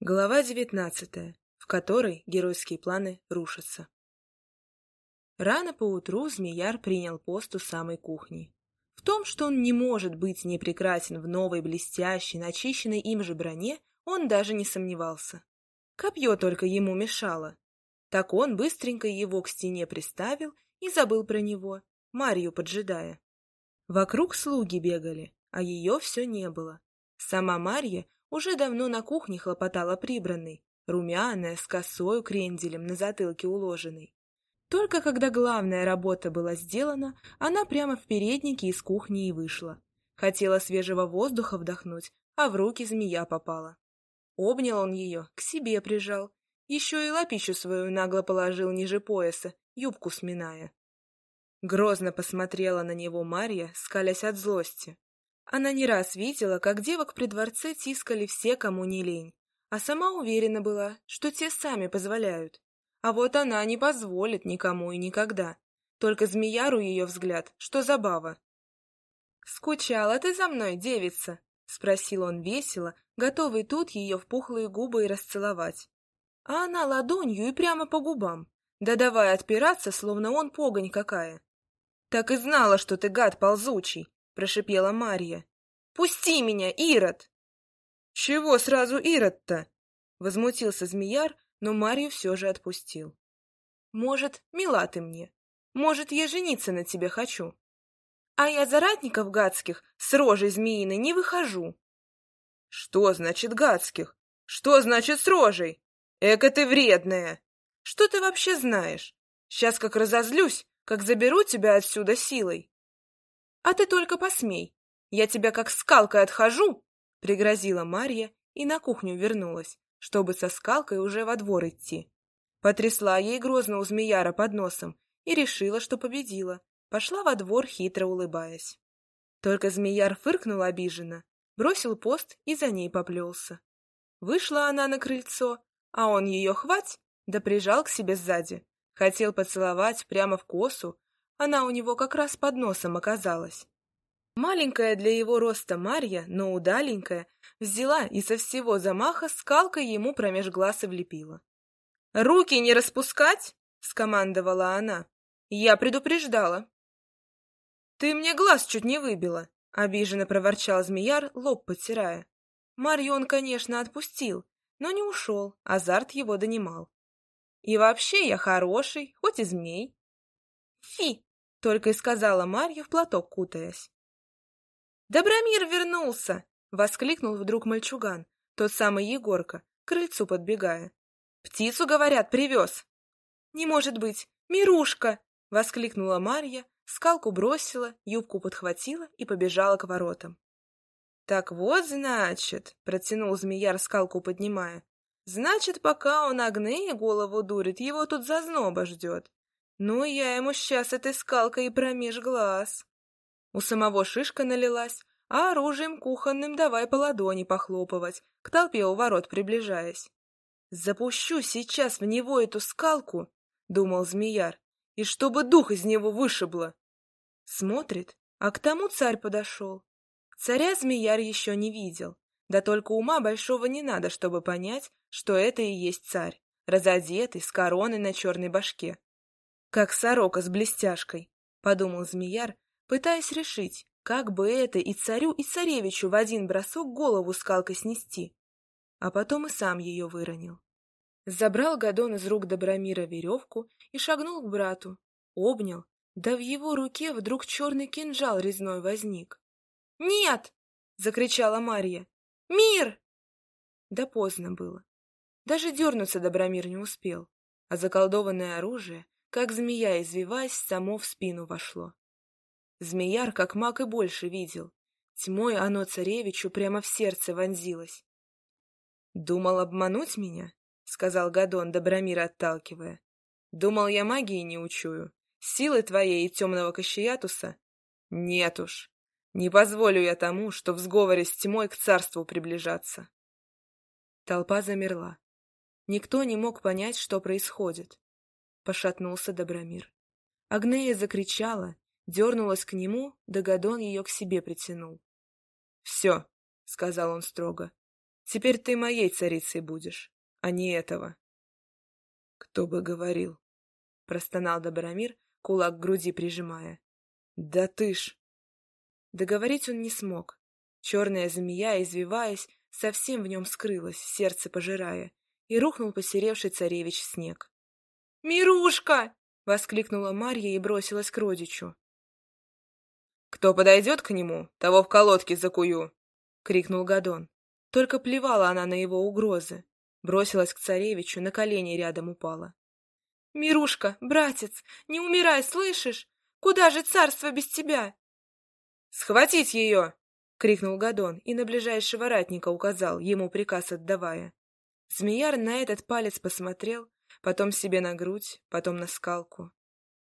Глава девятнадцатая, в которой геройские планы рушатся. Рано поутру Змеяр принял пост у самой кухни. В том, что он не может быть непрекрасен в новой блестящей, начищенной им же броне, он даже не сомневался. Копье только ему мешало. Так он быстренько его к стене приставил и забыл про него, Марью поджидая. Вокруг слуги бегали, а ее все не было. Сама Марья уже давно на кухне хлопотала прибранной, румяная, с косою кренделем на затылке уложенной. Только когда главная работа была сделана, она прямо в переднике из кухни и вышла. Хотела свежего воздуха вдохнуть, а в руки змея попала. Обнял он ее, к себе прижал, еще и лапищу свою нагло положил ниже пояса, юбку сминая. Грозно посмотрела на него Марья, скалясь от злости. Она не раз видела, как девок при дворце тискали все, кому не лень, а сама уверена была, что те сами позволяют. А вот она не позволит никому и никогда. Только змеяру ее взгляд, что забава. «Скучала ты за мной, девица?» — спросил он весело, готовый тут ее в пухлые губы и расцеловать. А она ладонью и прямо по губам, да давай отпираться, словно он погонь какая. «Так и знала, что ты гад ползучий!» прошипела Марья. «Пусти меня, Ирод!» «Чего сразу Ирод-то?» — возмутился Змеяр, но Марью все же отпустил. «Может, мила ты мне? Может, я жениться на тебе хочу? А я за ратников гадских с рожей змеиной не выхожу». «Что значит гадских? Что значит с рожей? Эка ты вредная! Что ты вообще знаешь? Сейчас как разозлюсь, как заберу тебя отсюда силой!» А ты только посмей. Я тебя как скалкой отхожу, — пригрозила Марья и на кухню вернулась, чтобы со скалкой уже во двор идти. Потрясла ей грозно у змеяра под носом и решила, что победила. Пошла во двор, хитро улыбаясь. Только змеяр фыркнул обиженно, бросил пост и за ней поплелся. Вышла она на крыльцо, а он ее хвать, да прижал к себе сзади. Хотел поцеловать прямо в косу, она у него как раз под носом оказалась. Маленькая для его роста Марья, но удаленькая, взяла и со всего замаха скалкой ему промеж глаз и влепила. «Руки не распускать!» — скомандовала она. «Я предупреждала». «Ты мне глаз чуть не выбила!» — обиженно проворчал змеяр, лоб потирая. Марью он, конечно, отпустил, но не ушел, азарт его донимал. «И вообще я хороший, хоть и змей». «Фи!» — только и сказала Марья в платок кутаясь. «Добромир вернулся!» — воскликнул вдруг мальчуган, тот самый Егорка, к крыльцу подбегая. «Птицу, говорят, привез!» «Не может быть! Мирушка!» — воскликнула Марья, скалку бросила, юбку подхватила и побежала к воротам. «Так вот, значит!» — протянул змеяр, скалку поднимая. «Значит, пока он огны и голову дурит, его тут зазноба ждет. Ну, я ему сейчас этой скалкой и промеж глаз. У самого шишка налилась, а оружием кухонным давай по ладони похлопывать, к толпе у ворот приближаясь. «Запущу сейчас в него эту скалку», — думал змеяр, — «и чтобы дух из него вышибло». Смотрит, а к тому царь подошел. Царя змеяр еще не видел, да только ума большого не надо, чтобы понять, что это и есть царь, разодетый, с короной на черной башке. Как сорока с блестяшкой, — подумал змеяр, пытаясь решить, как бы это и царю, и царевичу в один бросок голову скалкой снести. А потом и сам ее выронил. Забрал Гадон из рук Добромира веревку и шагнул к брату, обнял, да в его руке вдруг черный кинжал резной возник. «Нет!» — закричала Марья. «Мир!» Да поздно было. Даже дернуться Добромир не успел, а заколдованное оружие как змея, извиваясь, само в спину вошло. Змеяр, как маг, и больше видел. Тьмой оно царевичу прямо в сердце вонзилось. «Думал обмануть меня?» — сказал Гадон, Добромира отталкивая. «Думал, я магии не учую. Силы твоей и темного Кащеятуса? Нет уж. Не позволю я тому, что в сговоре с тьмой к царству приближаться». Толпа замерла. Никто не мог понять, что происходит пошатнулся Добромир. Агнея закричала, дернулась к нему, да Гадон ее к себе притянул. — Все, — сказал он строго, — Теперь ты моей царицей будешь, а не этого. Кто бы говорил, — простонал Добромир, кулак к груди прижимая. Да ты ж! Договорить он не смог. Черная змея, извиваясь, совсем в нем скрылась, сердце пожирая, и рухнул посеревший царевич в снег. «Мирушка!» — воскликнула Марья и бросилась к родичу. «Кто подойдет к нему, того в колодке закую!» — крикнул Гадон. Только плевала она на его угрозы. Бросилась к царевичу, на колени рядом упала. «Мирушка, братец, не умирай, слышишь? Куда же царство без тебя?» «Схватить ее!» — крикнул Гадон и на ближайшего ратника указал, ему приказ отдавая. Змеяр на этот палец посмотрел, потом себе на грудь, потом на скалку.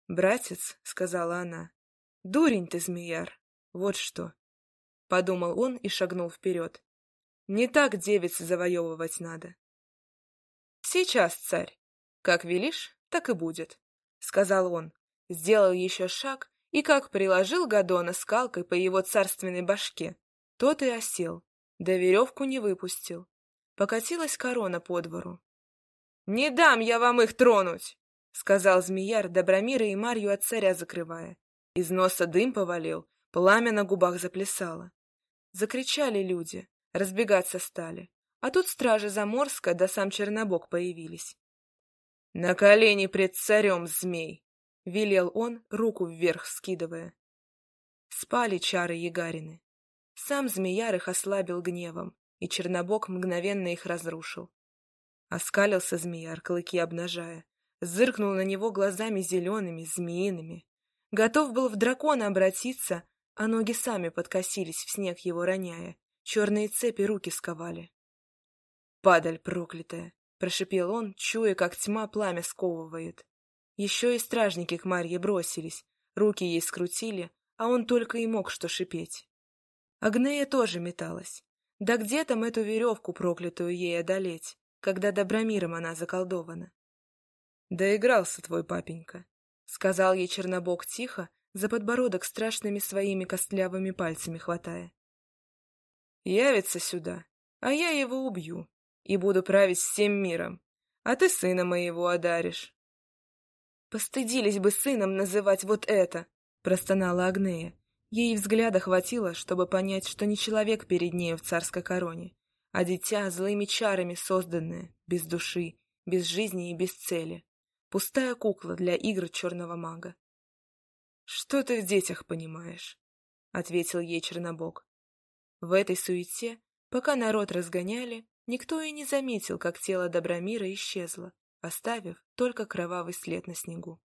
«Братец», — сказала она, — «дурень ты, змеяр, вот что». Подумал он и шагнул вперед. «Не так девиц завоевывать надо». «Сейчас, царь, как велишь, так и будет», — сказал он, сделал еще шаг и как приложил Гадона скалкой по его царственной башке, тот и осел, да веревку не выпустил. Покатилась корона по двору. «Не дам я вам их тронуть!» — сказал змеяр, Добромира и Марью от царя закрывая. Из носа дым повалил, пламя на губах заплясало. Закричали люди, разбегаться стали. А тут стражи Заморска да сам Чернобог появились. «На колени пред царем, змей!» — велел он, руку вверх скидывая. Спали чары Ягарины. Сам змеяр их ослабил гневом, и Чернобог мгновенно их разрушил. Оскалился змеяр, клыки обнажая, зыркнул на него глазами зелеными, змеиными. Готов был в дракона обратиться, а ноги сами подкосились, в снег его роняя, черные цепи руки сковали. «Падаль проклятая!» — прошипел он, чуя, как тьма пламя сковывает. Еще и стражники к Марье бросились, руки ей скрутили, а он только и мог что шипеть. Агнея тоже металась. Да где там эту веревку проклятую ей одолеть, когда добромиром она заколдована? «Доигрался твой папенька», — сказал ей Чернобог тихо, за подбородок страшными своими костлявыми пальцами хватая. «Явится сюда, а я его убью и буду править всем миром, а ты сына моего одаришь». «Постыдились бы сыном называть вот это!» — простонала Агнея. Ей взгляда хватило, чтобы понять, что не человек перед нею в царской короне, а дитя, злыми чарами созданное, без души, без жизни и без цели. Пустая кукла для игр черного мага. «Что ты в детях понимаешь?» — ответил ей Чернобог. В этой суете, пока народ разгоняли, никто и не заметил, как тело Добромира исчезло, оставив только кровавый след на снегу.